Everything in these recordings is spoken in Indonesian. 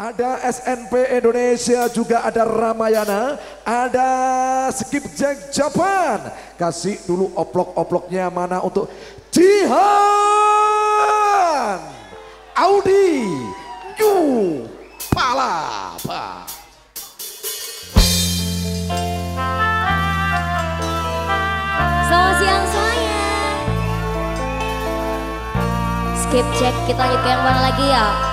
ada SNP Indonesia, juga ada Ramayana, ada Skipjack Japan. Kasih dulu oplok-oploknya mana untuk Jihan Audi Yu Palapa. Selamat siang semuanya. Skip check kita lanjut yang mana lagi ya.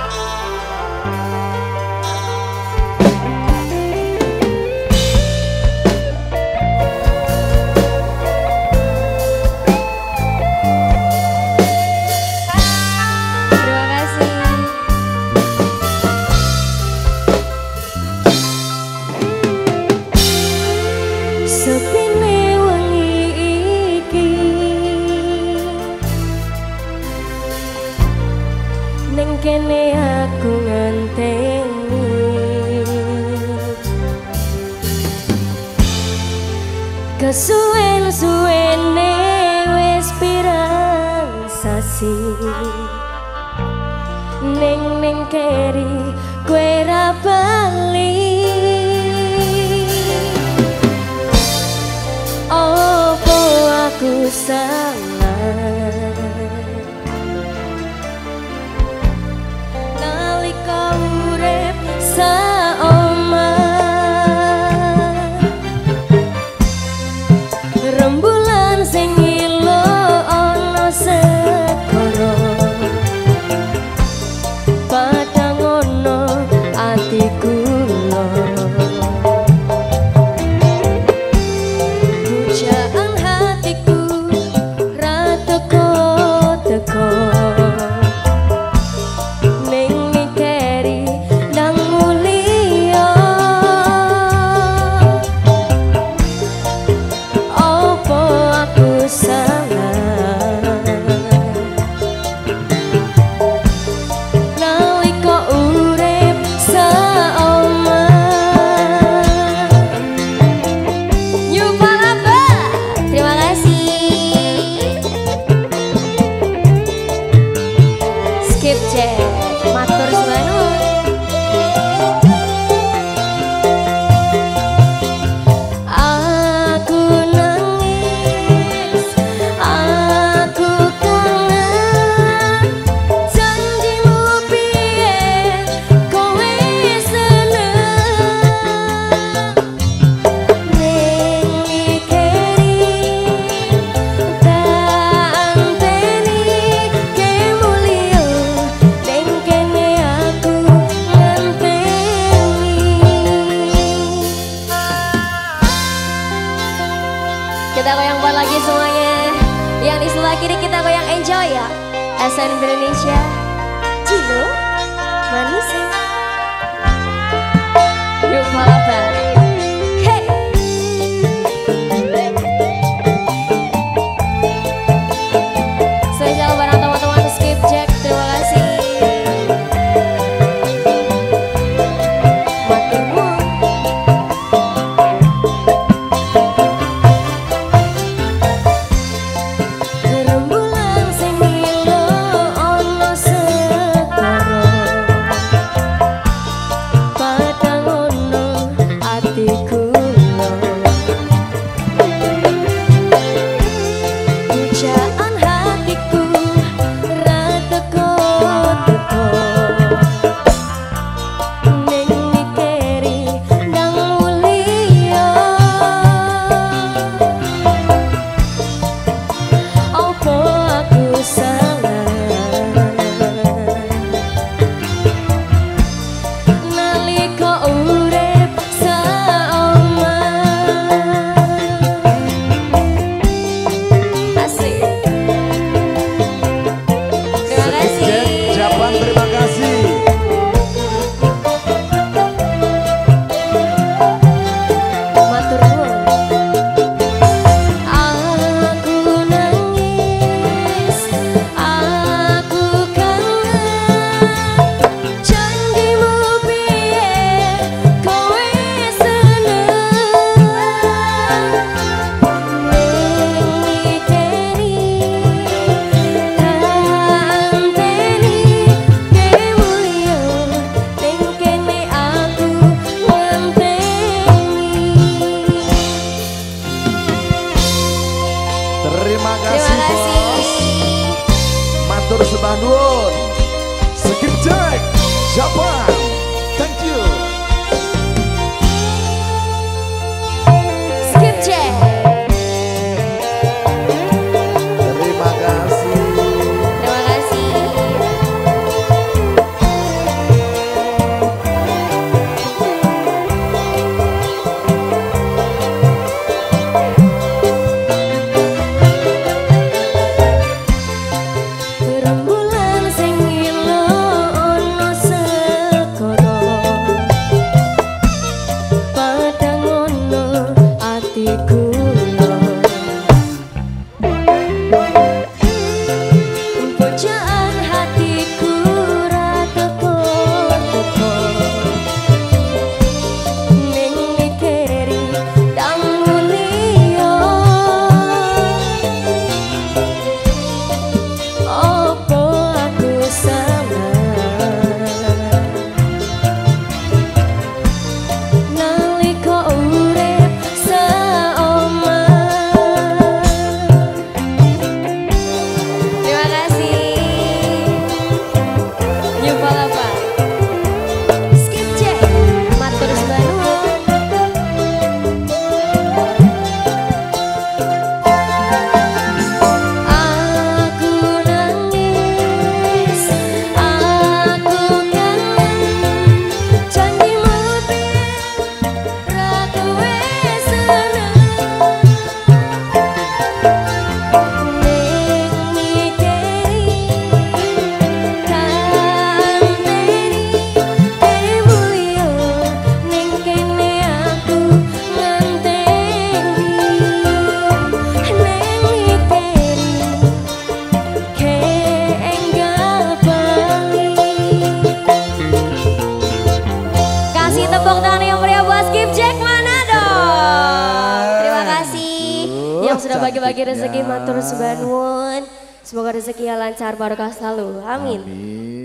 Kene aku ngenteni Kesuwen-suwene wis pirang sasi. Neng keri kue ra bali. Opo aku salah kiri kita goyang enjoy ya. SN Indonesia. Cilo Manis kasih. Matur sebah nuwun Segerjek Japan sudah bagi-bagi rezeki matur subanwun. Semoga rezekinya lancar barokah selalu. Amin. Amin.